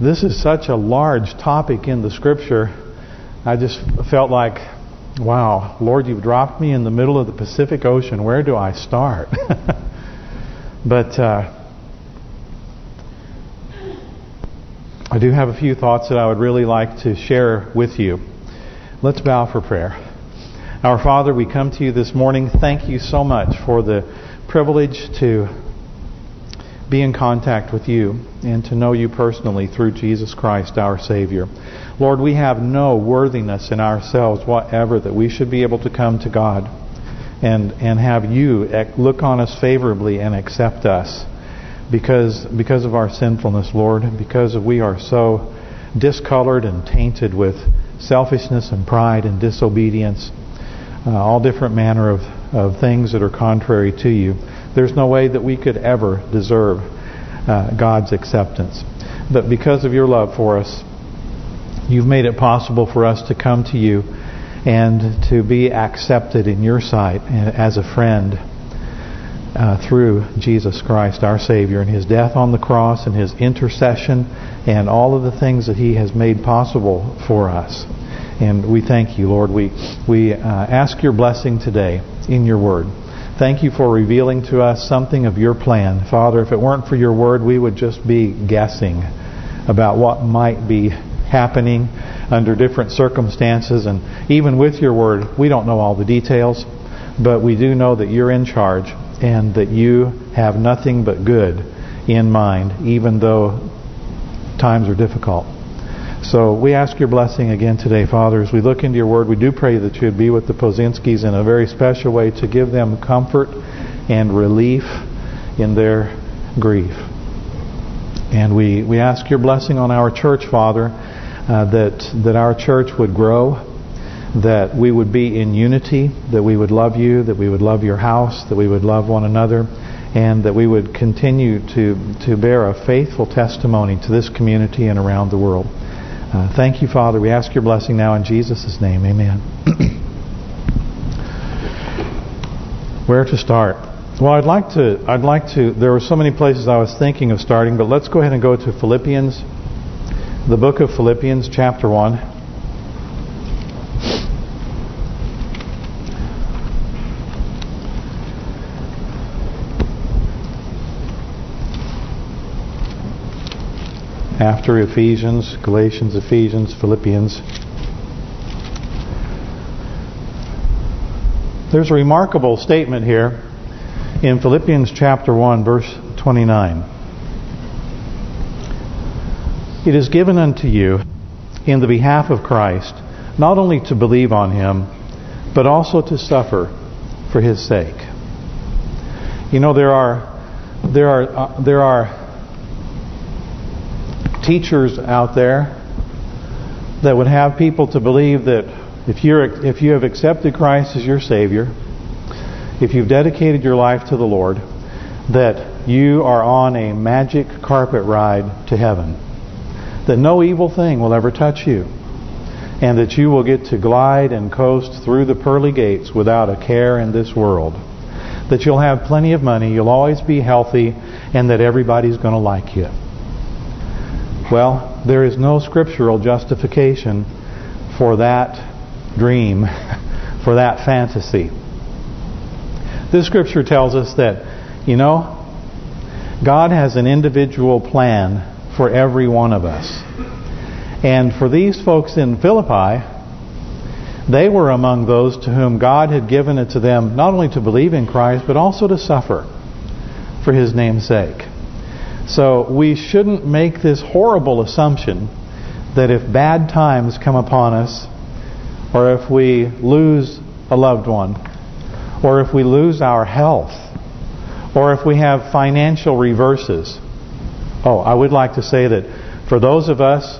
this is such a large topic in the Scripture. I just felt like, wow, Lord, you've dropped me in the middle of the Pacific Ocean. Where do I start? but uh, I do have a few thoughts that I would really like to share with you. Let's bow for prayer. Our Father, we come to you this morning. Thank you so much for the privilege to be in contact with you and to know you personally through Jesus Christ, our Savior. Lord, we have no worthiness in ourselves whatever that we should be able to come to God and and have you look on us favorably and accept us because because of our sinfulness, Lord, because we are so discolored and tainted with selfishness and pride and disobedience, uh, all different manner of, of things that are contrary to you. There's no way that we could ever deserve uh, God's acceptance. But because of your love for us, you've made it possible for us to come to you and to be accepted in your sight as a friend uh, through Jesus Christ, our Savior, and His death on the cross and His intercession and all of the things that He has made possible for us. And we thank you, Lord. We we uh, ask your blessing today in your word. Thank you for revealing to us something of your plan. Father, if it weren't for your word, we would just be guessing about what might be happening under different circumstances. And even with your word, we don't know all the details, but we do know that you're in charge and that you have nothing but good in mind, even though times are difficult. So we ask your blessing again today, Father, as we look into your word. We do pray that you would be with the Pozinskis in a very special way to give them comfort and relief in their grief. And we, we ask your blessing on our church, Father, uh, that that our church would grow, that we would be in unity, that we would love you, that we would love your house, that we would love one another, and that we would continue to to bear a faithful testimony to this community and around the world. Uh, thank you, Father. We ask your blessing now in Jesus' name. Amen. Where to start? Well, I'd like to. I'd like to. There were so many places I was thinking of starting, but let's go ahead and go to Philippians, the book of Philippians, chapter one. After Ephesians, Galatians, Ephesians, Philippians. There's a remarkable statement here in Philippians chapter 1 verse 29. It is given unto you in the behalf of Christ not only to believe on him but also to suffer for his sake. You know there are there are uh, there are teachers out there that would have people to believe that if you're if you have accepted Christ as your Savior, if you've dedicated your life to the Lord, that you are on a magic carpet ride to heaven. That no evil thing will ever touch you. And that you will get to glide and coast through the pearly gates without a care in this world. That you'll have plenty of money, you'll always be healthy, and that everybody's going to like you. Well, there is no scriptural justification for that dream, for that fantasy. This scripture tells us that, you know, God has an individual plan for every one of us. And for these folks in Philippi, they were among those to whom God had given it to them not only to believe in Christ, but also to suffer for His name's sake. So we shouldn't make this horrible assumption that if bad times come upon us, or if we lose a loved one, or if we lose our health, or if we have financial reverses. Oh, I would like to say that for those of us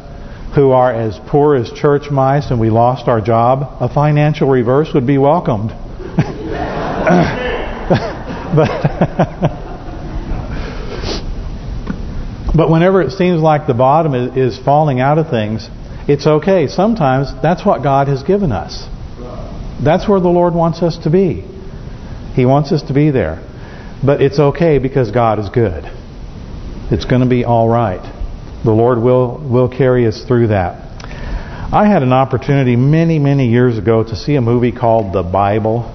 who are as poor as church mice and we lost our job, a financial reverse would be welcomed. but But whenever it seems like the bottom is, falling out of things, it's okay. Sometimes that's what God has given us. That's where the Lord wants us to be. He wants us to be there. But it's okay because God is good. It's going to be all right. The Lord will will carry us through that. I had an opportunity many, many years ago to see a movie called The Bible.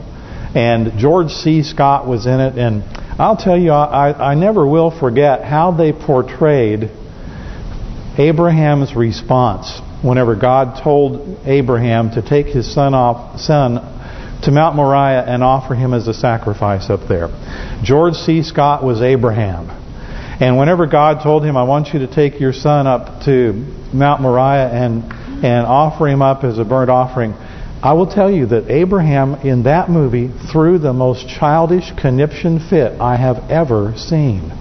And George C. Scott was in it. And I'll tell you, I, I never will forget how they portrayed Abraham's response whenever God told Abraham to take his son off son to Mount Moriah and offer him as a sacrifice up there. George C. Scott was Abraham. And whenever God told him, I want you to take your son up to Mount Moriah and and offer him up as a burnt offering, I will tell you that Abraham in that movie threw the most childish conniption fit I have ever seen.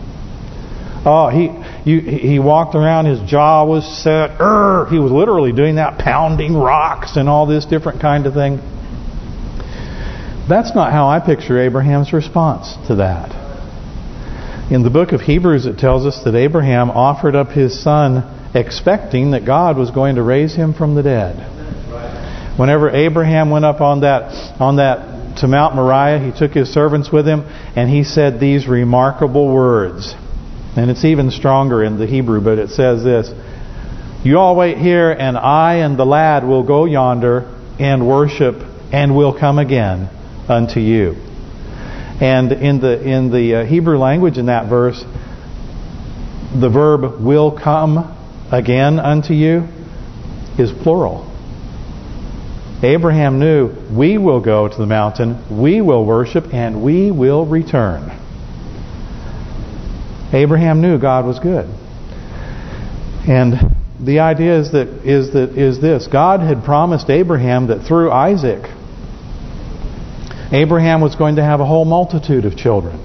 Oh, he you, he walked around, his jaw was set. Urgh, he was literally doing that, pounding rocks and all this different kind of thing. That's not how I picture Abraham's response to that. In the book of Hebrews, it tells us that Abraham offered up his son expecting that God was going to raise him from the dead. Whenever Abraham went up on that on that to Mount Moriah, he took his servants with him, and he said these remarkable words. And it's even stronger in the Hebrew, but it says this, You all wait here, and I and the lad will go yonder and worship, and will come again unto you. And in the in the uh, Hebrew language in that verse, the verb will come again unto you is plural. Abraham knew we will go to the mountain, we will worship, and we will return. Abraham knew God was good. And the idea is that is that is this. God had promised Abraham that through Isaac Abraham was going to have a whole multitude of children.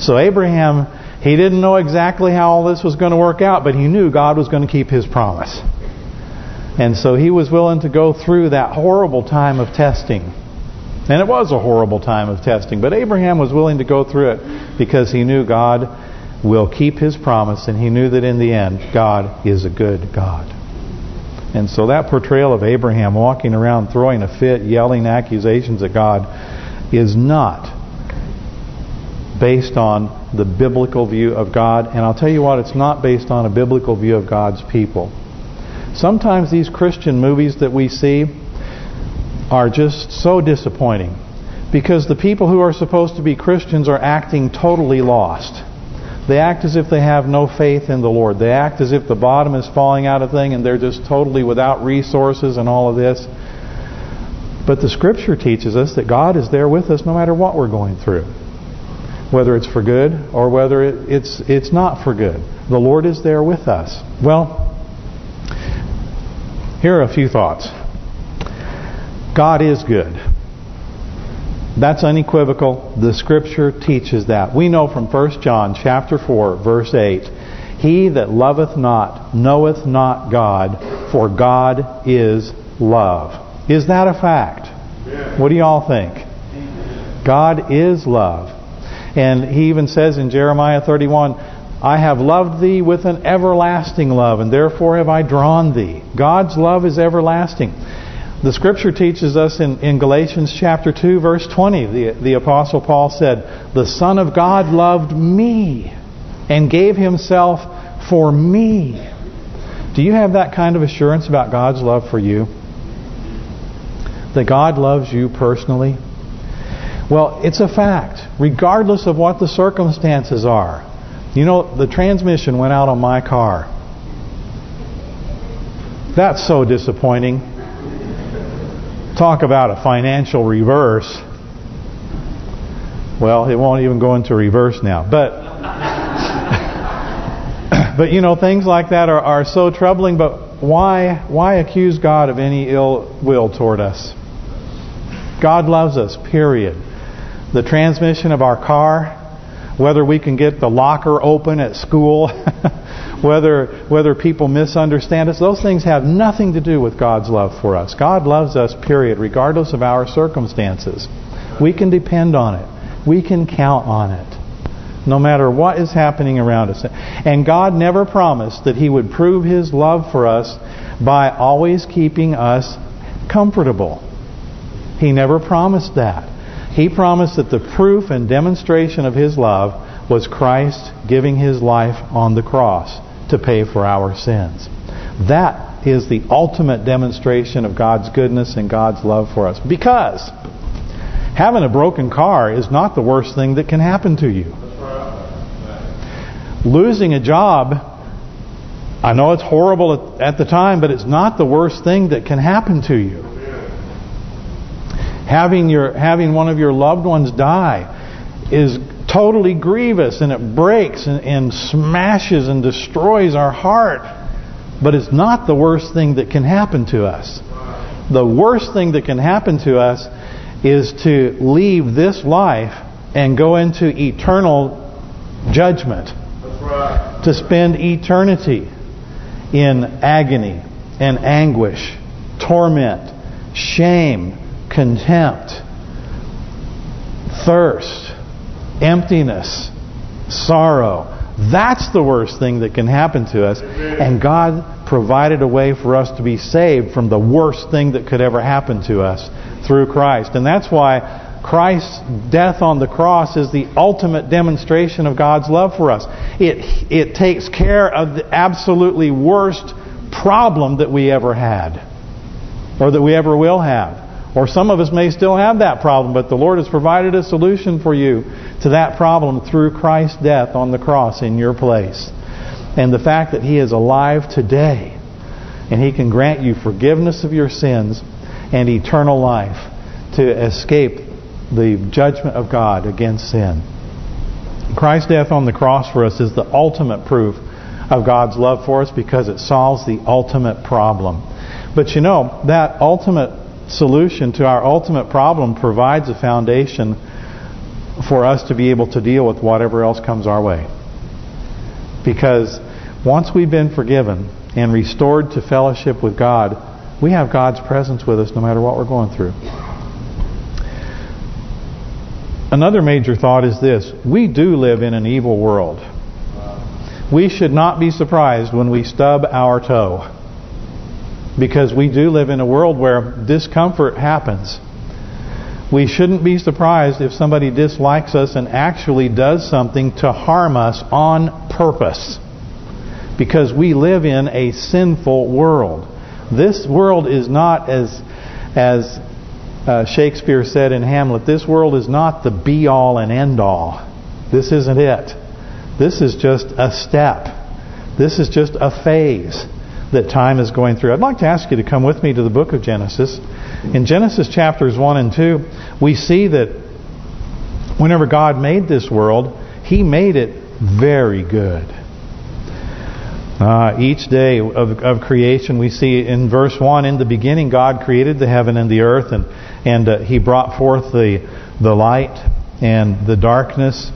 So Abraham he didn't know exactly how all this was going to work out, but he knew God was going to keep his promise. And so he was willing to go through that horrible time of testing. And it was a horrible time of testing, but Abraham was willing to go through it because he knew God will keep his promise, and he knew that in the end, God is a good God. And so that portrayal of Abraham walking around throwing a fit, yelling accusations at God is not based on the biblical view of God. And I'll tell you what, it's not based on a biblical view of God's people. Sometimes these Christian movies that we see are just so disappointing because the people who are supposed to be Christians are acting totally lost. They act as if they have no faith in the Lord. They act as if the bottom is falling out of thing and they're just totally without resources and all of this. But the Scripture teaches us that God is there with us no matter what we're going through whether it's for good or whether it's it's not for good. The Lord is there with us. Well, here are a few thoughts. God is good. That's unequivocal. The Scripture teaches that. We know from 1 John chapter 4, verse 8, He that loveth not knoweth not God, for God is love. Is that a fact? What do y'all think? God is love. And he even says in Jeremiah 31, I have loved thee with an everlasting love, and therefore have I drawn thee. God's love is everlasting. The Scripture teaches us in, in Galatians chapter 2, verse 20, the, the Apostle Paul said, The Son of God loved me and gave himself for me. Do you have that kind of assurance about God's love for you? That God loves you personally? Well, it's a fact, regardless of what the circumstances are. You know, the transmission went out on my car. That's so disappointing. Talk about a financial reverse. Well, it won't even go into reverse now. But but you know, things like that are, are so troubling. But why why accuse God of any ill will toward us? God loves us, period the transmission of our car, whether we can get the locker open at school, whether whether people misunderstand us, those things have nothing to do with God's love for us. God loves us, period, regardless of our circumstances. We can depend on it. We can count on it. No matter what is happening around us. And God never promised that He would prove His love for us by always keeping us comfortable. He never promised that. He promised that the proof and demonstration of His love was Christ giving His life on the cross. to pay for our sins. That is the ultimate demonstration of God's goodness and God's love for us. Because having a broken car is not the worst thing that can happen to you. Losing a job, I know it's horrible at the time, but it's not the worst thing that can happen to you. Having your having one of your loved ones die is totally grievous and it breaks and, and smashes and destroys our heart. But it's not the worst thing that can happen to us. The worst thing that can happen to us is to leave this life and go into eternal judgment. Right. To spend eternity in agony and anguish, torment, shame, contempt, thirst, emptiness, sorrow. That's the worst thing that can happen to us. And God provided a way for us to be saved from the worst thing that could ever happen to us through Christ. And that's why Christ's death on the cross is the ultimate demonstration of God's love for us. It it takes care of the absolutely worst problem that we ever had. Or that we ever will have. Or some of us may still have that problem, but the Lord has provided a solution for you to that problem through Christ's death on the cross in your place. And the fact that He is alive today, and He can grant you forgiveness of your sins and eternal life to escape the judgment of God against sin. Christ's death on the cross for us is the ultimate proof of God's love for us because it solves the ultimate problem. But you know, that ultimate solution to our ultimate problem provides a foundation for us to be able to deal with whatever else comes our way. Because once we've been forgiven and restored to fellowship with God, we have God's presence with us no matter what we're going through. Another major thought is this. We do live in an evil world. We should not be surprised when we stub our toe because we do live in a world where discomfort happens. We shouldn't be surprised if somebody dislikes us and actually does something to harm us on purpose. Because we live in a sinful world. This world is not as as uh, Shakespeare said in Hamlet, this world is not the be-all and end-all. This isn't it. This is just a step. This is just a phase that time is going through. I'd like to ask you to come with me to the book of Genesis. In Genesis chapters 1 and 2, we see that whenever God made this world, He made it very good. Uh, each day of, of creation, we see in verse 1, in the beginning God created the heaven and the earth, and and uh, He brought forth the the light and the darkness,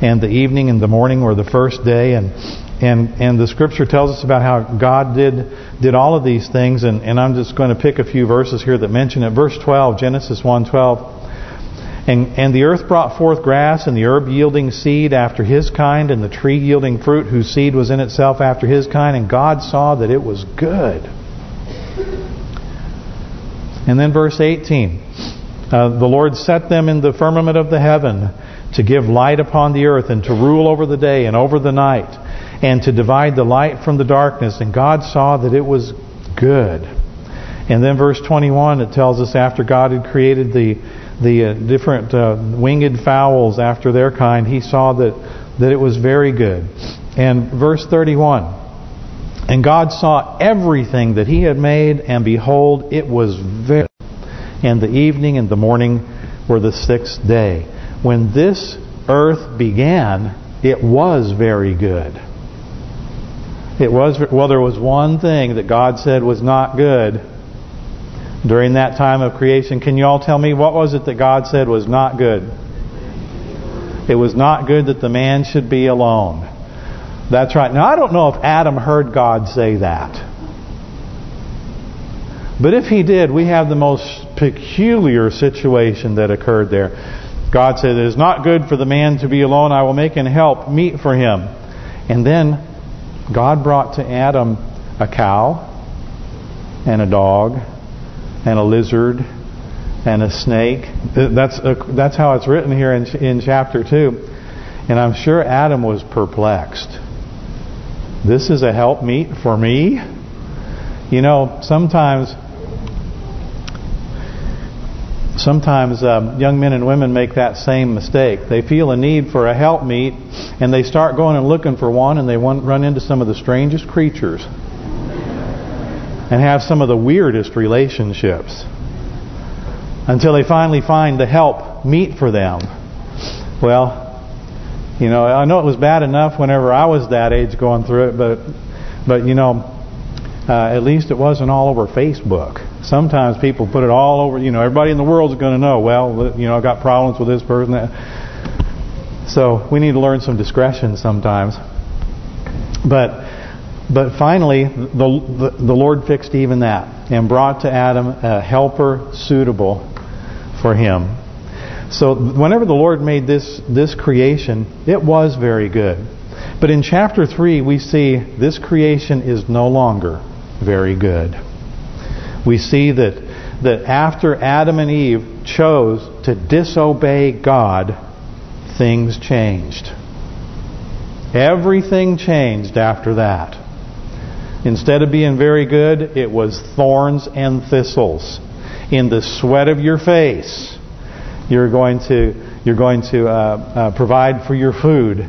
and the evening and the morning were the first day, and and and the scripture tells us about how God did did all of these things. And and I'm just going to pick a few verses here that mention it. Verse 12 Genesis 1:12 and and the earth brought forth grass and the herb yielding seed after his kind and the tree yielding fruit whose seed was in itself after his kind. And God saw that it was good. And then verse 18 uh, the Lord set them in the firmament of the heaven to give light upon the earth and to rule over the day and over the night and to divide the light from the darkness. And God saw that it was good. And then verse 21, it tells us after God had created the the uh, different uh, winged fowls after their kind, He saw that that it was very good. And verse 31, and God saw everything that He had made, and behold, it was very and the evening and the morning were the sixth day. When this earth began, it was very good. It was well, there was one thing that God said was not good during that time of creation. Can you all tell me what was it that God said was not good? It was not good that the man should be alone. That's right. Now, I don't know if Adam heard God say that. But if he did, we have the most peculiar situation that occurred there. God said, it is not good for the man to be alone. I will make an help meet for him. And then God brought to Adam a cow and a dog and a lizard and a snake. That's a, that's how it's written here in in chapter 2. And I'm sure Adam was perplexed. This is a help meet for me? You know, sometimes sometimes um, young men and women make that same mistake. They feel a need for a help meet, and they start going and looking for one, and they run into some of the strangest creatures and have some of the weirdest relationships until they finally find the help meet for them. Well, you know, I know it was bad enough whenever I was that age going through it, but but you know, uh, at least it wasn't all over Facebook. Sometimes people put it all over, you know, everybody in the world is going to know, well, you know, I've got problems with this person. That. So we need to learn some discretion sometimes. But but finally, the, the, the Lord fixed even that and brought to Adam a helper suitable for him. So whenever the Lord made this this creation, it was very good. But in chapter 3, we see this creation is no longer very good. We see that that after Adam and Eve chose to disobey God, things changed. Everything changed after that. Instead of being very good, it was thorns and thistles. In the sweat of your face, you're going to you're going to uh, uh, provide for your food.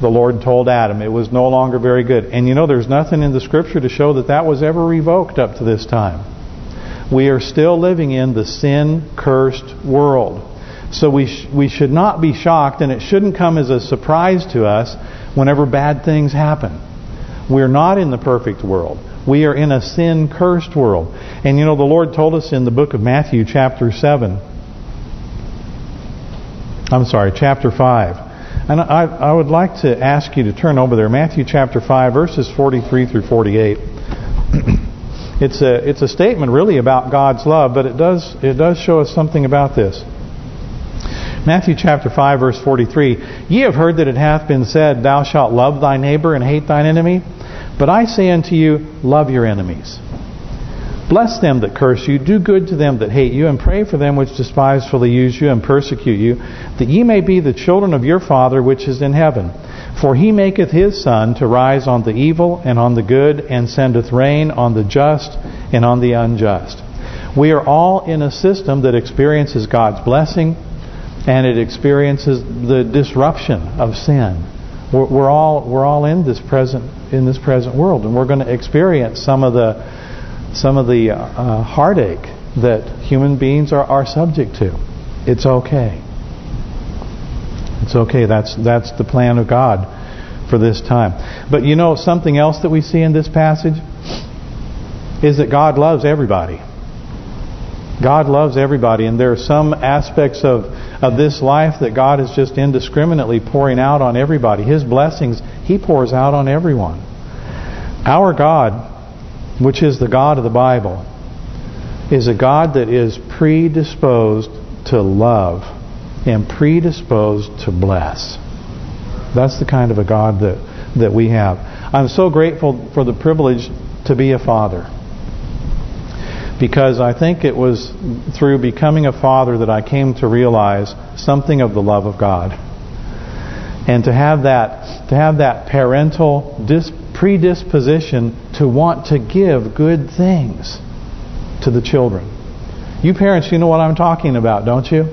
The Lord told Adam it was no longer very good. And you know, there's nothing in the Scripture to show that that was ever revoked up to this time. We are still living in the sin-cursed world. So we sh we should not be shocked, and it shouldn't come as a surprise to us whenever bad things happen. We're not in the perfect world. We are in a sin-cursed world. And you know, the Lord told us in the book of Matthew chapter 7, I'm sorry, chapter 5. And I, I would like to ask you to turn over there, Matthew chapter 5, verses 43 through 48. it's a it's a statement really about God's love, but it does it does show us something about this. Matthew chapter 5 verse 43, Ye have heard that it hath been said, Thou shalt love thy neighbor and hate thine enemy. But I say unto you, love your enemies. Bless them that curse you, do good to them that hate you, and pray for them which despisefully use you and persecute you, that ye may be the children of your Father which is in heaven. For he maketh his sun to rise on the evil and on the good, and sendeth rain on the just and on the unjust. We are all in a system that experiences God's blessing, and it experiences the disruption of sin. We're, we're all we're all in this present in this present world, and we're going to experience some of the some of the uh, heartache that human beings are are subject to. It's okay. It's okay. That's that's the plan of God for this time. But you know something else that we see in this passage is that God loves everybody. God loves everybody, and there are some aspects of of this life that God is just indiscriminately pouring out on everybody. His blessings He pours out on everyone. Our God, which is the God of the Bible, is a God that is predisposed to love and predisposed to bless. That's the kind of a God that that we have. I'm so grateful for the privilege to be a father because I think it was through becoming a father that I came to realize something of the love of God. And to have that to have that parental predisposition to want to give good things to the children. You parents, you know what I'm talking about, don't you?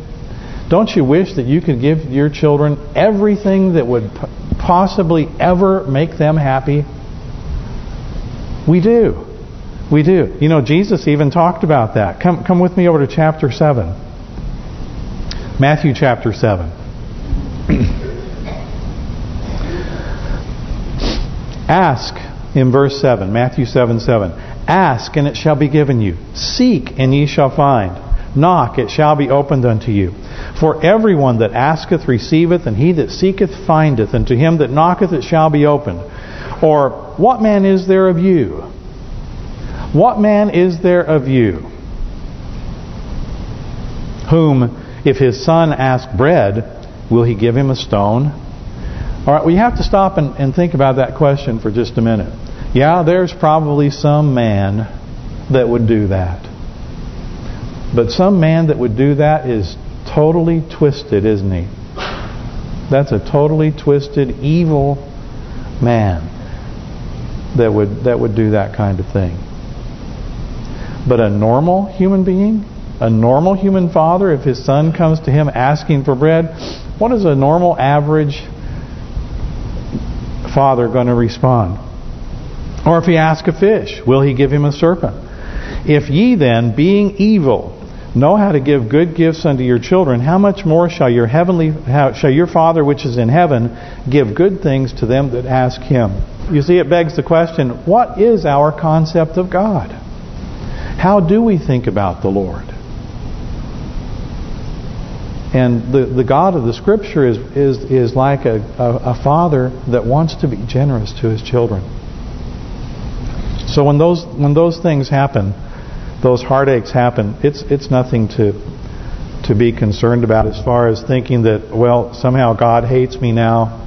Don't you wish that you could give your children everything that would possibly ever make them happy? We do. We do. You know, Jesus even talked about that. Come come with me over to chapter 7. Matthew chapter 7. Ask in verse 7, Matthew 7, 7. Ask and it shall be given you. Seek and ye shall find. Knock, it shall be opened unto you. For everyone that asketh receiveth, and he that seeketh findeth, and to him that knocketh it shall be opened. Or, what man is there of you what man is there of you whom, if his son ask bread, will he give him a stone? All right, we have to stop and, and think about that question for just a minute. Yeah, there's probably some man that would do that. But some man that would do that is totally twisted, isn't he? That's a totally twisted, evil man. that would that would do that kind of thing. But a normal human being, a normal human father, if his son comes to him asking for bread, what is a normal, average father going to respond? Or if he asks a fish, will he give him a serpent? If ye then, being evil, know how to give good gifts unto your children, how much more shall your heavenly how, shall your Father which is in heaven give good things to them that ask Him? You see, it begs the question, what is our concept of God? How do we think about the Lord? And the the God of the Scripture is is is like a, a, a father that wants to be generous to his children. So when those when those things happen, those heartaches happen, it's it's nothing to to be concerned about as far as thinking that well somehow God hates me now,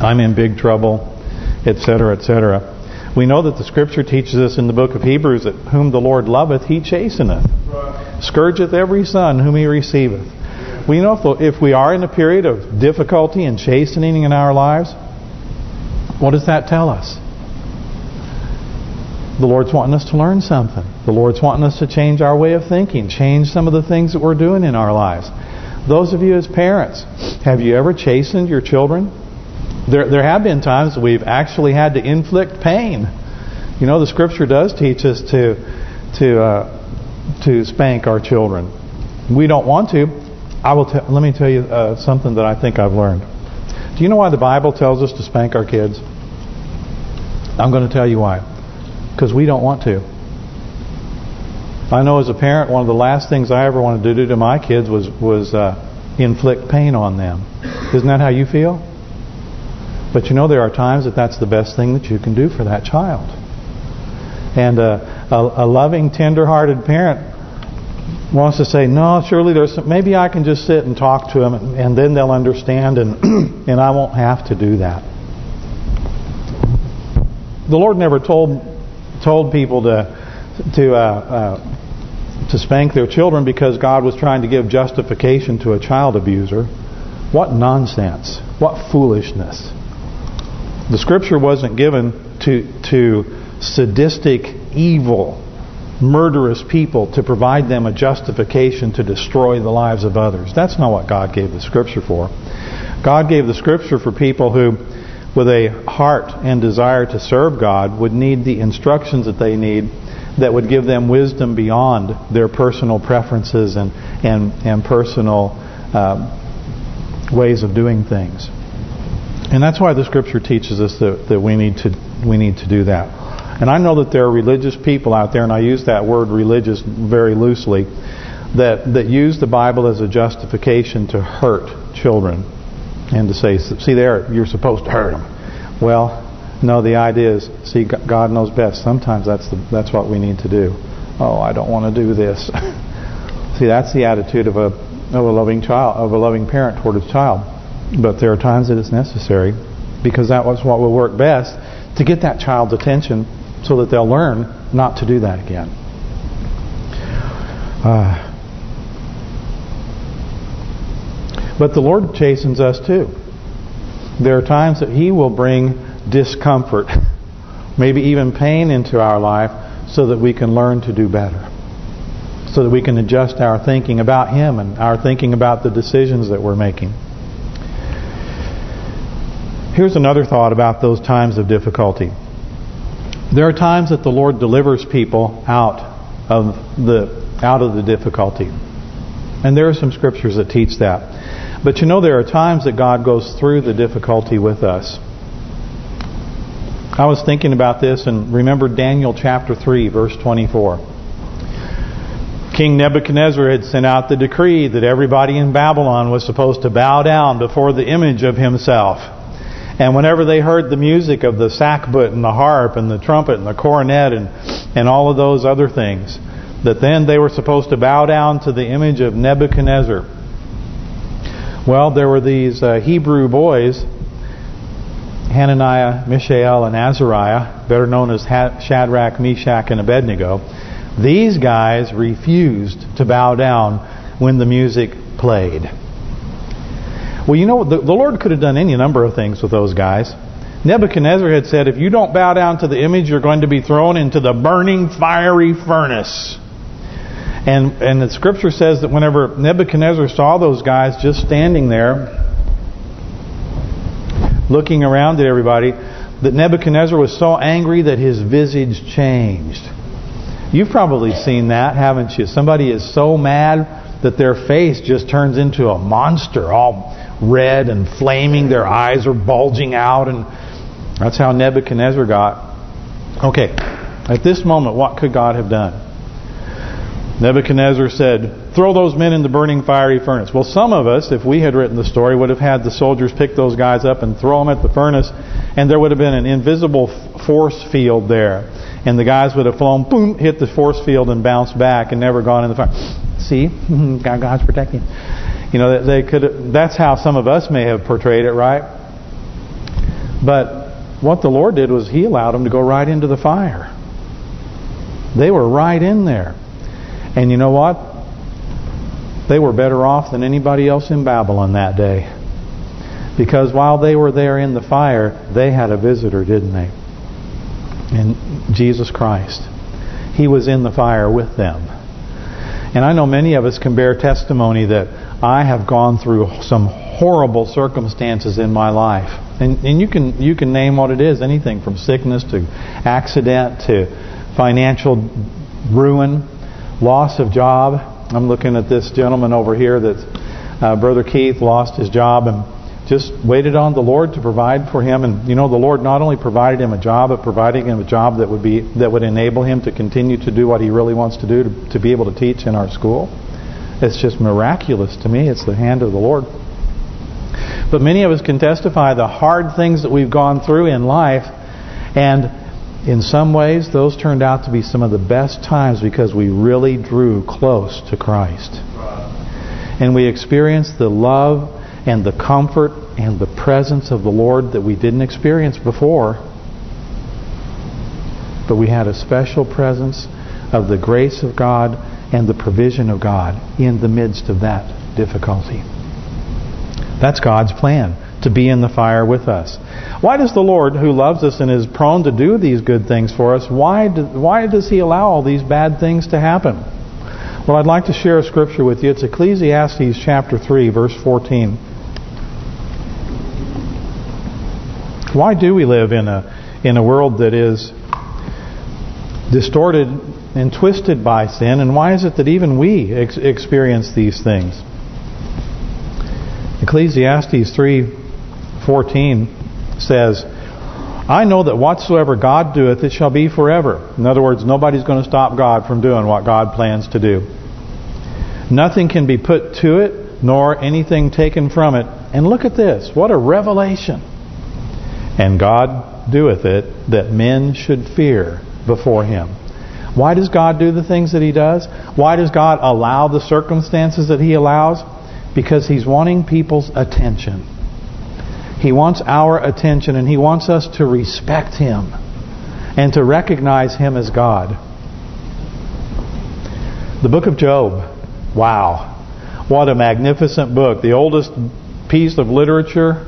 I'm in big trouble, etc. etc. We know that the Scripture teaches us in the book of Hebrews that whom the Lord loveth, He chasteneth, scourgeth every son whom He receiveth. We know if, if we are in a period of difficulty and chastening in our lives, what does that tell us? The Lord's wanting us to learn something. The Lord's wanting us to change our way of thinking, change some of the things that we're doing in our lives. Those of you as parents, have you ever chastened your children? There there have been times we've actually had to inflict pain. You know, the Scripture does teach us to to uh, to spank our children. We don't want to. I will. let me tell you uh, something that I think I've learned. Do you know why the Bible tells us to spank our kids? I'm going to tell you why because we don't want to. I know as a parent, one of the last things I ever wanted to do to my kids was was uh, inflict pain on them. Isn't that how you feel? But you know there are times that that's the best thing that you can do for that child. And uh, a, a loving, tender-hearted parent wants to say, no, surely there's some, maybe I can just sit and talk to them and, and then they'll understand and and I won't have to do that. The Lord never told told people to to uh, uh, to spank their children because God was trying to give justification to a child abuser. What nonsense! What foolishness! The Scripture wasn't given to to sadistic, evil, murderous people to provide them a justification to destroy the lives of others. That's not what God gave the Scripture for. God gave the Scripture for people who with a heart and desire to serve God would need the instructions that they need that would give them wisdom beyond their personal preferences and and and personal uh, ways of doing things. And that's why the Scripture teaches us that that we need to we need to do that. And I know that there are religious people out there, and I use that word religious very loosely, that that use the Bible as a justification to hurt children and to say, see there, you're supposed to hurt them. Well, no, the idea is, see, God knows best. Sometimes that's the, that's what we need to do. Oh, I don't want to do this. see, that's the attitude of a of a loving child, of a loving parent toward his child. But there are times that it's necessary because that was what will work best to get that child's attention so that they'll learn not to do that again. Uh, But the Lord chastens us too. There are times that He will bring discomfort, maybe even pain into our life so that we can learn to do better. So that we can adjust our thinking about Him and our thinking about the decisions that we're making. Here's another thought about those times of difficulty. There are times that the Lord delivers people out of the out of the difficulty. And there are some scriptures that teach that. But you know there are times that God goes through the difficulty with us. I was thinking about this and remember Daniel chapter 3 verse 24. King Nebuchadnezzar had sent out the decree that everybody in Babylon was supposed to bow down before the image of himself. And whenever they heard the music of the sackbut and the harp and the trumpet and the cornet and and all of those other things, that then they were supposed to bow down to the image of Nebuchadnezzar. Well, there were these uh, Hebrew boys, Hananiah, Mishael, and Azariah, better known as Shadrach, Meshach, and Abednego. These guys refused to bow down when the music played. Well, you know, the, the Lord could have done any number of things with those guys. Nebuchadnezzar had said, if you don't bow down to the image, you're going to be thrown into the burning fiery furnace. And and the scripture says that whenever Nebuchadnezzar saw those guys just standing there, looking around at everybody, that Nebuchadnezzar was so angry that his visage changed. You've probably seen that, haven't you? Somebody is so mad that their face just turns into a monster, all red and flaming. Their eyes are bulging out, and that's how Nebuchadnezzar got. Okay, at this moment, what could God have done? Nebuchadnezzar said, throw those men in the burning fiery furnace. Well, some of us, if we had written the story, would have had the soldiers pick those guys up and throw them at the furnace, and there would have been an invisible force field there. And the guys would have flown, boom, hit the force field and bounced back and never gone in the fire. See? God's protecting. You know, they could. That's how some of us may have portrayed it, right? But what the Lord did was He allowed them to go right into the fire. They were right in there. And you know what? They were better off than anybody else in Babylon that day. Because while they were there in the fire, they had a visitor, didn't they? And Jesus Christ. He was in the fire with them. And I know many of us can bear testimony that I have gone through some horrible circumstances in my life. And and you can you can name what it is, anything from sickness to accident to financial ruin, loss of job. I'm looking at this gentleman over here that uh, Brother Keith lost his job and just waited on the Lord to provide for him. And you know, the Lord not only provided him a job, but providing him a job that would be that would enable him to continue to do what he really wants to do to, to be able to teach in our school. It's just miraculous to me. It's the hand of the Lord. But many of us can testify the hard things that we've gone through in life, and in some ways, those turned out to be some of the best times because we really drew close to Christ. And we experienced the love and the comfort and the presence of the Lord that we didn't experience before. But we had a special presence of the grace of God and the provision of God in the midst of that difficulty. That's God's plan, to be in the fire with us. Why does the Lord, who loves us and is prone to do these good things for us, why do, why does He allow all these bad things to happen? Well, I'd like to share a scripture with you. It's Ecclesiastes chapter 3, verse 14. Why do we live in a in a world that is distorted and twisted by sin, and why is it that even we ex experience these things? Ecclesiastes 3:14 says, I know that whatsoever God doeth, it shall be forever. In other words, nobody's going to stop God from doing what God plans to do. Nothing can be put to it, nor anything taken from it. And look at this. What a revelation. And God doeth it that men should fear before Him. Why does God do the things that He does? Why does God allow the circumstances that He allows? Because He's wanting people's attention. He wants our attention and He wants us to respect Him and to recognize Him as God. The book of Job. Wow. What a magnificent book. The oldest piece of literature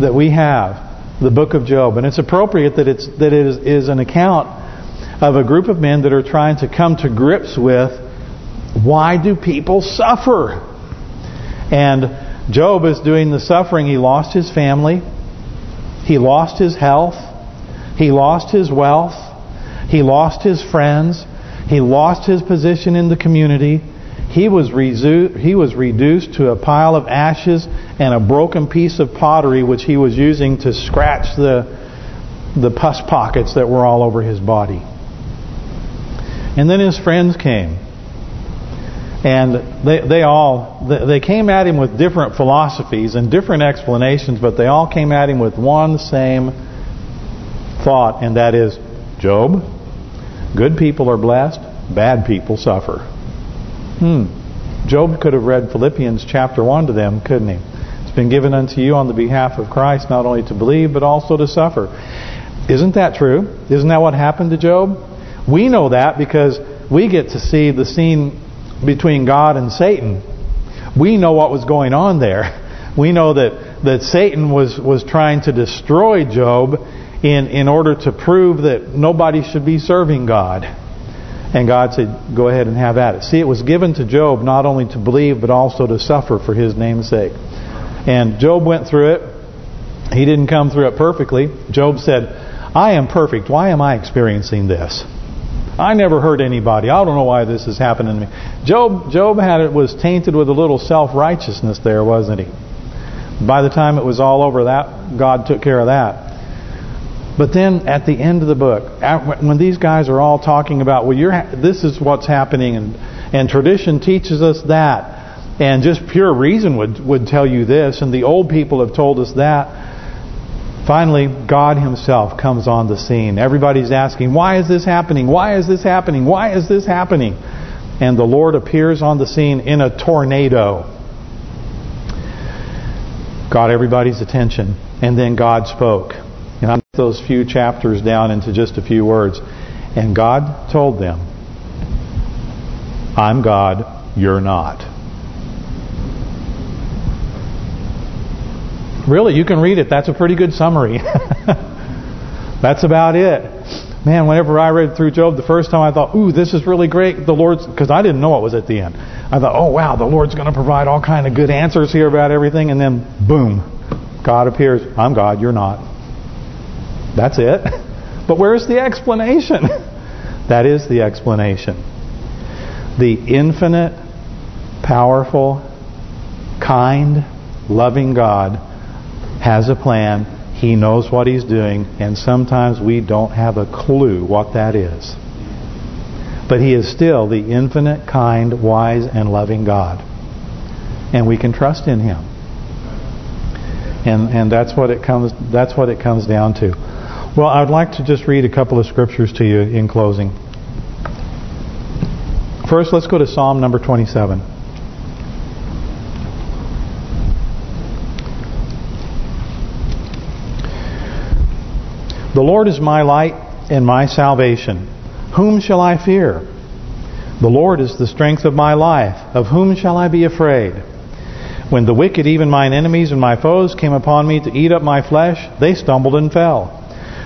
that we have. The book of Job. And it's appropriate that it's that it is, is an account of a group of men that are trying to come to grips with why do people suffer? And Job is doing the suffering. He lost his family. He lost his health. He lost his wealth. He lost his friends. He lost his position in the community. He was he was reduced to a pile of ashes and a broken piece of pottery which he was using to scratch the the pus pockets that were all over his body. And then his friends came. And they they all they came at him with different philosophies and different explanations, but they all came at him with one same thought, and that is, Job, good people are blessed, bad people suffer. Hmm. Job could have read Philippians chapter 1 to them, couldn't he? It's been given unto you on the behalf of Christ not only to believe, but also to suffer. Isn't that true? Isn't that what happened to Job? We know that because we get to see the scene between God and Satan. We know what was going on there. We know that that Satan was was trying to destroy Job in in order to prove that nobody should be serving God. And God said, go ahead and have at it. See, it was given to Job not only to believe, but also to suffer for his name's sake. And Job went through it. He didn't come through it perfectly. Job said, I am perfect. Why am I experiencing this? I never hurt anybody. I don't know why this is happening to me. Job Job had it was tainted with a little self-righteousness there, wasn't he? By the time it was all over, that God took care of that. But then at the end of the book, when these guys are all talking about, well, you're this is what's happening, and and tradition teaches us that, and just pure reason would would tell you this, and the old people have told us that. Finally, God himself comes on the scene. Everybody's asking, why is this happening? Why is this happening? Why is this happening? And the Lord appears on the scene in a tornado. Got everybody's attention. And then God spoke. And I those few chapters down into just a few words. And God told them, I'm God, you're not. Really, you can read it. That's a pretty good summary. That's about it. Man, whenever I read through Job the first time, I thought, ooh, this is really great. The Lord's, because I didn't know what was at the end. I thought, oh, wow, the Lord's going to provide all kind of good answers here about everything. And then, boom, God appears. I'm God, you're not. That's it. But where's the explanation? that is the explanation. The infinite, powerful, kind, loving God has a plan. He knows what he's doing. And sometimes we don't have a clue what that is. But he is still the infinite, kind, wise, and loving God. And we can trust in him. And and that's what it comes that's what it comes down to. Well, I'd like to just read a couple of scriptures to you in closing. First, let's go to Psalm number 27. The Lord is my light and my salvation. Whom shall I fear? The Lord is the strength of my life. Of whom shall I be afraid? When the wicked, even mine enemies and my foes, came upon me to eat up my flesh, they stumbled and fell.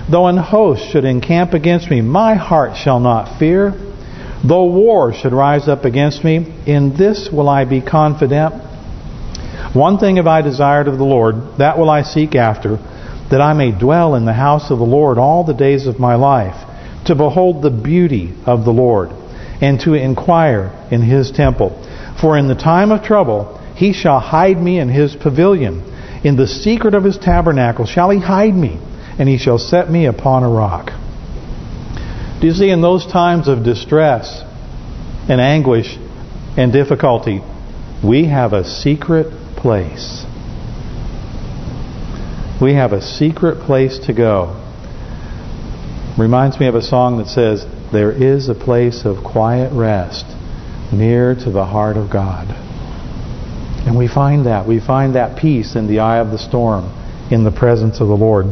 Though an host should encamp against me, my heart shall not fear. Though war should rise up against me, in this will I be confident. One thing have I desired of the Lord, that will I seek after, that I may dwell in the house of the Lord all the days of my life, to behold the beauty of the Lord, and to inquire in his temple. For in the time of trouble he shall hide me in his pavilion. In the secret of his tabernacle shall he hide me, and he shall set me upon a rock. Do you see, in those times of distress and anguish and difficulty, we have a secret place we have a secret place to go. Reminds me of a song that says, There is a place of quiet rest near to the heart of God. And we find that. We find that peace in the eye of the storm, in the presence of the Lord.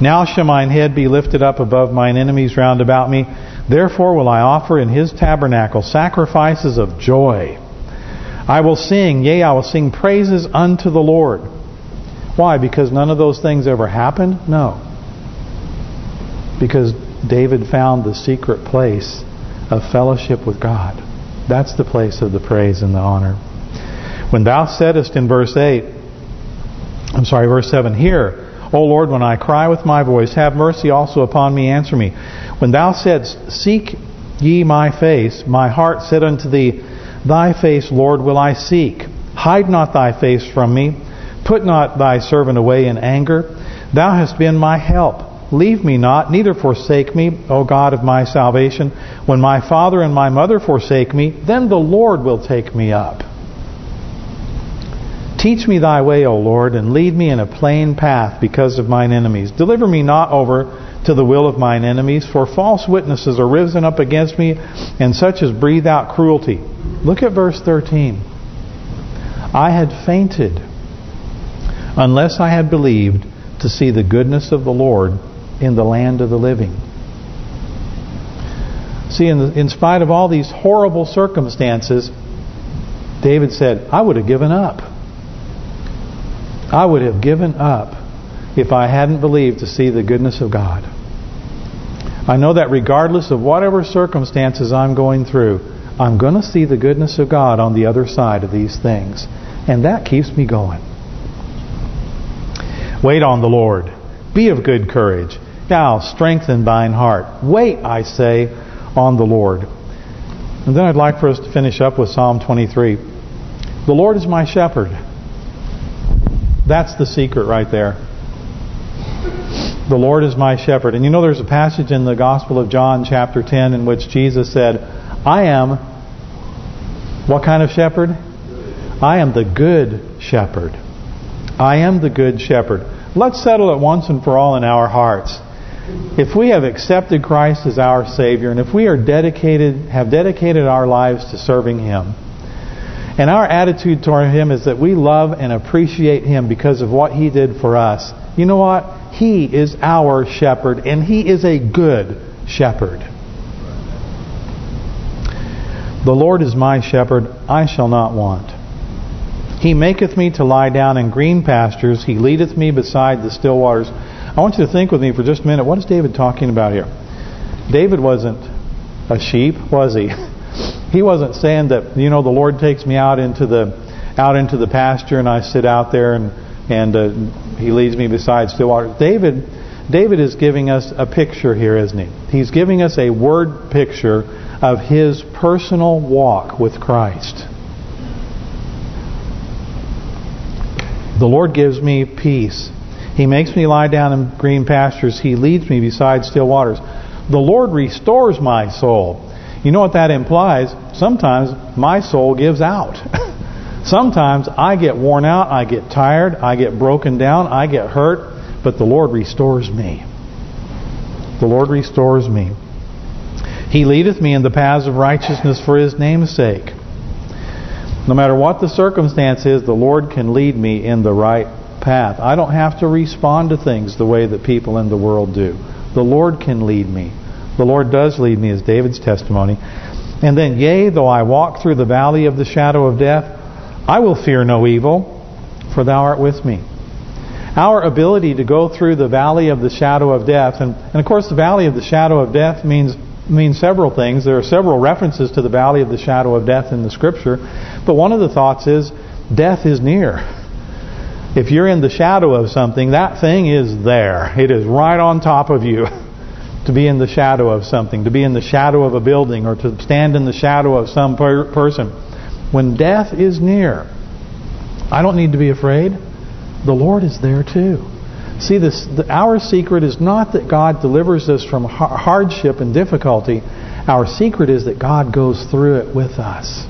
Now shall mine head be lifted up above mine enemies round about me. Therefore will I offer in his tabernacle sacrifices of joy. I will sing, yea, I will sing praises unto the Lord. Why? Because none of those things ever happened? No. Because David found the secret place of fellowship with God. That's the place of the praise and the honor. When thou saidest in verse 8, I'm sorry, verse 7, Hear, O Lord, when I cry with my voice, have mercy also upon me, answer me. When thou saidst, Seek ye my face, my heart said unto thee, Thy face, Lord, will I seek. Hide not thy face from me. Put not thy servant away in anger. Thou hast been my help. Leave me not, neither forsake me, O God of my salvation. When my father and my mother forsake me, then the Lord will take me up. Teach me thy way, O Lord, and lead me in a plain path because of mine enemies. Deliver me not over to the will of mine enemies, for false witnesses are risen up against me, and such as breathe out cruelty. Look at verse 13. I had fainted unless I had believed to see the goodness of the Lord in the land of the living. See, in, the, in spite of all these horrible circumstances, David said, I would have given up. I would have given up if I hadn't believed to see the goodness of God. I know that regardless of whatever circumstances I'm going through, I'm going to see the goodness of God on the other side of these things. And that keeps me going. Wait on the Lord. Be of good courage. Now strengthen thine heart. Wait, I say, on the Lord. And then I'd like for us to finish up with Psalm 23. The Lord is my shepherd. That's the secret right there. The Lord is my shepherd. And you know there's a passage in the Gospel of John chapter 10 in which Jesus said, I am, what kind of shepherd? I am the good shepherd. I am the good shepherd. Let's settle it once and for all in our hearts. If we have accepted Christ as our Savior, and if we are dedicated, have dedicated our lives to serving Him, and our attitude toward Him is that we love and appreciate Him because of what He did for us, you know what? He is our shepherd, and He is a good shepherd. The Lord is my shepherd, I shall not want. He maketh me to lie down in green pastures. He leadeth me beside the still waters. I want you to think with me for just a minute. What is David talking about here? David wasn't a sheep, was he? He wasn't saying that, you know, the Lord takes me out into the out into the pasture and I sit out there and and uh, He leads me beside still waters. David, David is giving us a picture here, isn't he? He's giving us a word picture of his personal walk with Christ. The Lord gives me peace. He makes me lie down in green pastures. He leads me beside still waters. The Lord restores my soul. You know what that implies? Sometimes my soul gives out. Sometimes I get worn out, I get tired, I get broken down, I get hurt, but the Lord restores me. The Lord restores me. He leadeth me in the paths of righteousness for His name's sake. No matter what the circumstance is, the Lord can lead me in the right path. I don't have to respond to things the way that people in the world do. The Lord can lead me. The Lord does lead me, as David's testimony. And then, yea, though I walk through the valley of the shadow of death, I will fear no evil, for thou art with me. Our ability to go through the valley of the shadow of death, and, and of course the valley of the shadow of death means means several things. There are several references to the valley of the shadow of death in the Scripture. But one of the thoughts is, death is near. If you're in the shadow of something, that thing is there. It is right on top of you. to be in the shadow of something, to be in the shadow of a building, or to stand in the shadow of some per person. When death is near, I don't need to be afraid. The Lord is there too. See, this the, our secret is not that God delivers us from hardship and difficulty. Our secret is that God goes through it with us.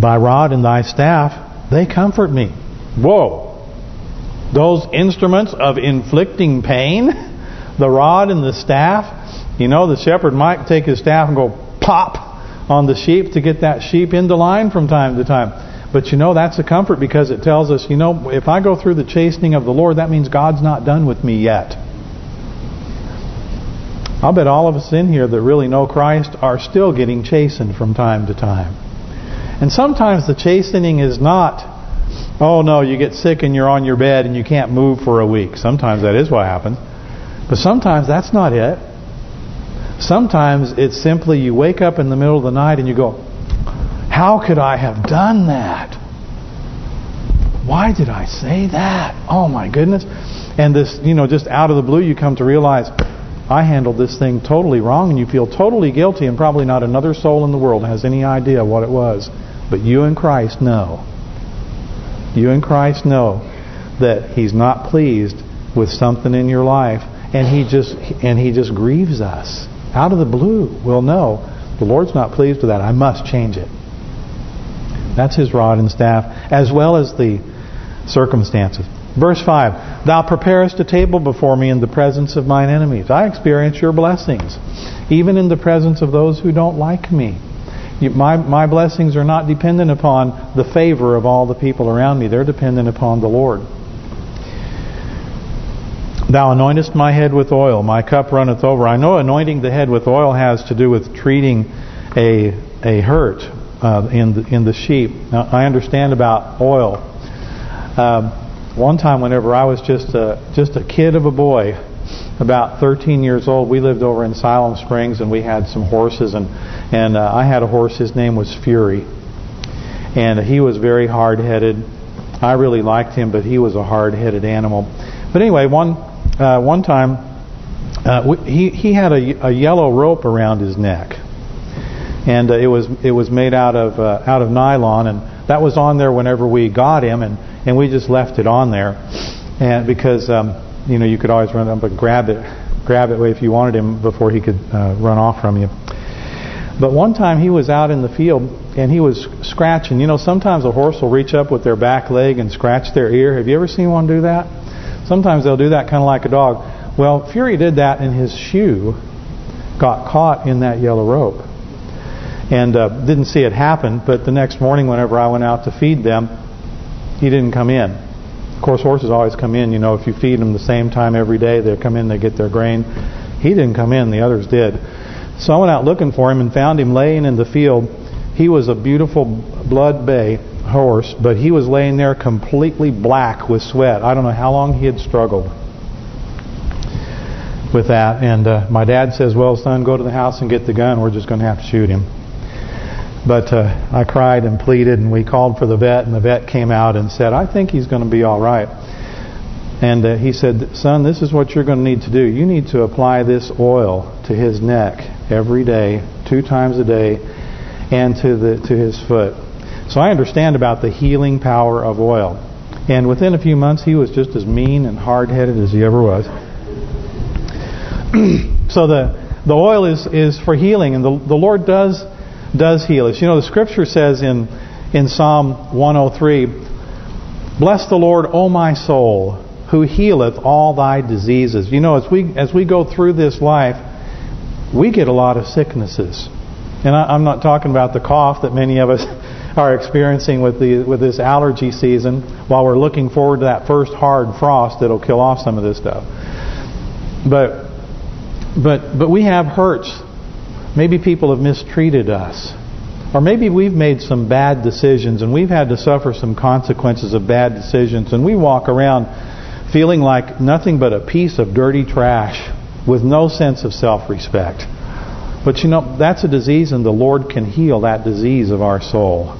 Thy rod and thy staff, they comfort me. Whoa! Those instruments of inflicting pain, the rod and the staff, you know the shepherd might take his staff and go pop on the sheep to get that sheep into line from time to time. But you know, that's a comfort because it tells us, you know, if I go through the chastening of the Lord, that means God's not done with me yet. I'll bet all of us in here that really know Christ are still getting chastened from time to time. And sometimes the chastening is not, oh no, you get sick and you're on your bed and you can't move for a week. Sometimes that is what happens. But sometimes that's not it. Sometimes it's simply you wake up in the middle of the night and you go, how could I have done that? Why did I say that? Oh my goodness. And this, you know, just out of the blue you come to realize, I handled this thing totally wrong and you feel totally guilty and probably not another soul in the world has any idea what it was. But you and Christ know. You and Christ know that He's not pleased with something in your life and He just and He just grieves us. Out of the blue, we'll know the Lord's not pleased with that. I must change it. That's his rod and staff, as well as the circumstances. Verse 5, Thou preparest a table before me in the presence of mine enemies. I experience your blessings, even in the presence of those who don't like me. My my blessings are not dependent upon the favor of all the people around me. They're dependent upon the Lord. Thou anointest my head with oil, my cup runneth over. I know anointing the head with oil has to do with treating a a hurt uh, in the, in the sheep. Now, I understand about oil. Um, one time, whenever I was just a just a kid of a boy, about 13 years old, we lived over in Siloam Springs, and we had some horses, and and uh, I had a horse. His name was Fury, and he was very hard-headed. I really liked him, but he was a hard-headed animal. But anyway, one uh, one time, uh, he he had a, a yellow rope around his neck, and uh, it was it was made out of uh, out of nylon, and that was on there whenever we got him, and and we just left it on there, and because um, you know you could always run up and grab it, grab it if you wanted him before he could uh, run off from you. But one time he was out in the field and he was scratching. You know, sometimes a horse will reach up with their back leg and scratch their ear. Have you ever seen one do that? Sometimes they'll do that kind of like a dog. Well, Fury did that and his shoe got caught in that yellow rope. And uh, didn't see it happen, but the next morning whenever I went out to feed them, he didn't come in. Of course, horses always come in. You know, if you feed them the same time every day, they come in, they get their grain. He didn't come in, the others did. So I went out looking for him and found him laying in the field. He was a beautiful blood bay horse, but he was laying there completely black with sweat. I don't know how long he had struggled with that. And uh, my dad says, well, son, go to the house and get the gun. We're just going to have to shoot him. But uh, I cried and pleaded, and we called for the vet, and the vet came out and said, I think he's going to be all right. And uh, he said, son, this is what you're going to need to do. You need to apply this oil to his neck every day, two times a day, and to the to his foot. So I understand about the healing power of oil. And within a few months, he was just as mean and hard-headed as he ever was. so the the oil is is for healing, and the the Lord does does heal us. You know, the Scripture says in in Psalm 103, Bless the Lord, O my soul, who healeth all thy diseases. You know, as we as we go through this life, we get a lot of sicknesses. And I, I'm not talking about the cough that many of us are experiencing with the with this allergy season while we're looking forward to that first hard frost that'll kill off some of this stuff. But but but we have hurts Maybe people have mistreated us. Or maybe we've made some bad decisions and we've had to suffer some consequences of bad decisions and we walk around feeling like nothing but a piece of dirty trash with no sense of self-respect. But you know, that's a disease and the Lord can heal that disease of our soul.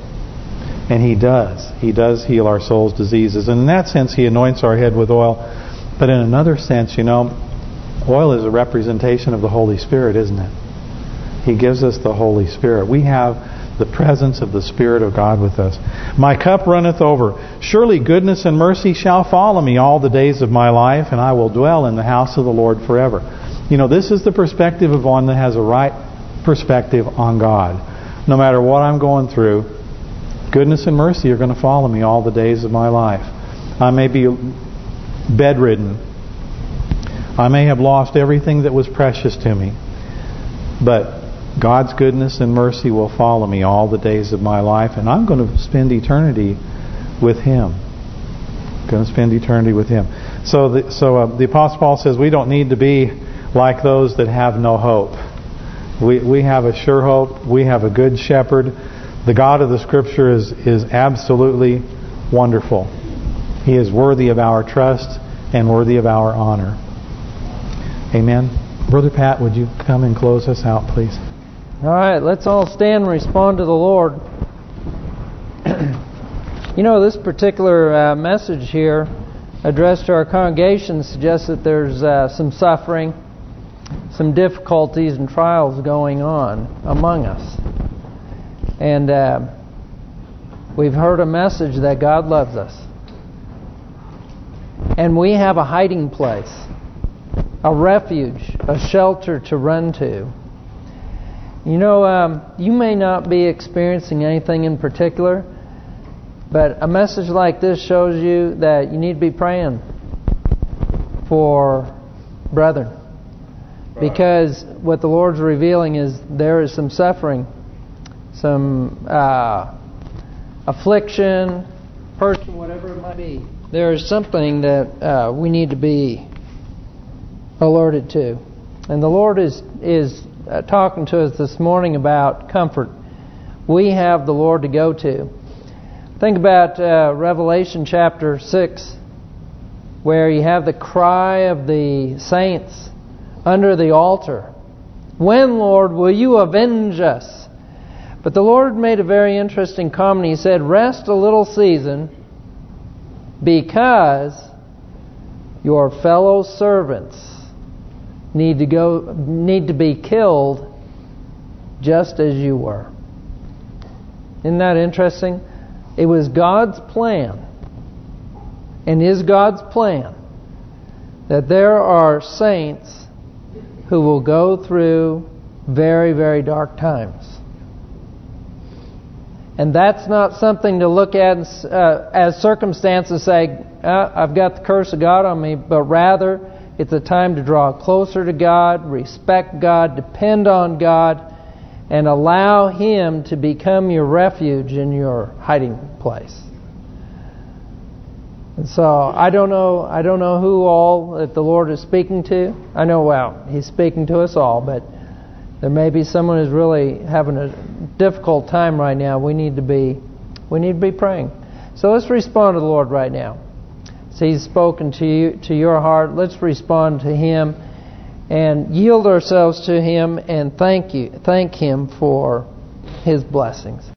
And He does. He does heal our soul's diseases. And in that sense, He anoints our head with oil. But in another sense, you know, oil is a representation of the Holy Spirit, isn't it? He gives us the Holy Spirit. We have the presence of the Spirit of God with us. My cup runneth over. Surely goodness and mercy shall follow me all the days of my life, and I will dwell in the house of the Lord forever. You know, this is the perspective of one that has a right perspective on God. No matter what I'm going through, goodness and mercy are going to follow me all the days of my life. I may be bedridden. I may have lost everything that was precious to me. But God's goodness and mercy will follow me all the days of my life, and I'm going to spend eternity with Him. I'm going to spend eternity with Him. So, the, so uh, the Apostle Paul says we don't need to be like those that have no hope. We we have a sure hope. We have a good shepherd. The God of the Scripture is is absolutely wonderful. He is worthy of our trust and worthy of our honor. Amen. Brother Pat, would you come and close us out, please? All right, let's all stand and respond to the Lord. you know, this particular uh, message here addressed to our congregation suggests that there's uh, some suffering, some difficulties and trials going on among us. And uh, we've heard a message that God loves us. And we have a hiding place, a refuge, a shelter to run to. You know, um, you may not be experiencing anything in particular, but a message like this shows you that you need to be praying for brethren. Because what the Lord's revealing is there is some suffering, some uh, affliction, person, whatever it might be. There is something that uh, we need to be alerted to. And the Lord is is uh, talking to us this morning about comfort. we have the Lord to go to. Think about uh, Revelation chapter 6, where you have the cry of the saints under the altar. When, Lord, will you avenge us? But the Lord made a very interesting comment. He said, Rest a little season because your fellow servants need to go need to be killed just as you were. Isn't that interesting? It was God's plan and is God's plan that there are saints who will go through very, very dark times. And that's not something to look at uh, as circumstances say, uh, I've got the curse of God on me, but rather it's a time to draw closer to God, respect God, depend on God, and allow Him to become your refuge and your hiding place. And so I don't know I don't know who all that the Lord is speaking to. I know well He's speaking to us all, but there may be someone who's really having a difficult time right now. We need to be we need to be praying. So let's respond to the Lord right now. So He's spoken to you to your heart. Let's respond to Him and yield ourselves to Him and thank you thank Him for His blessings.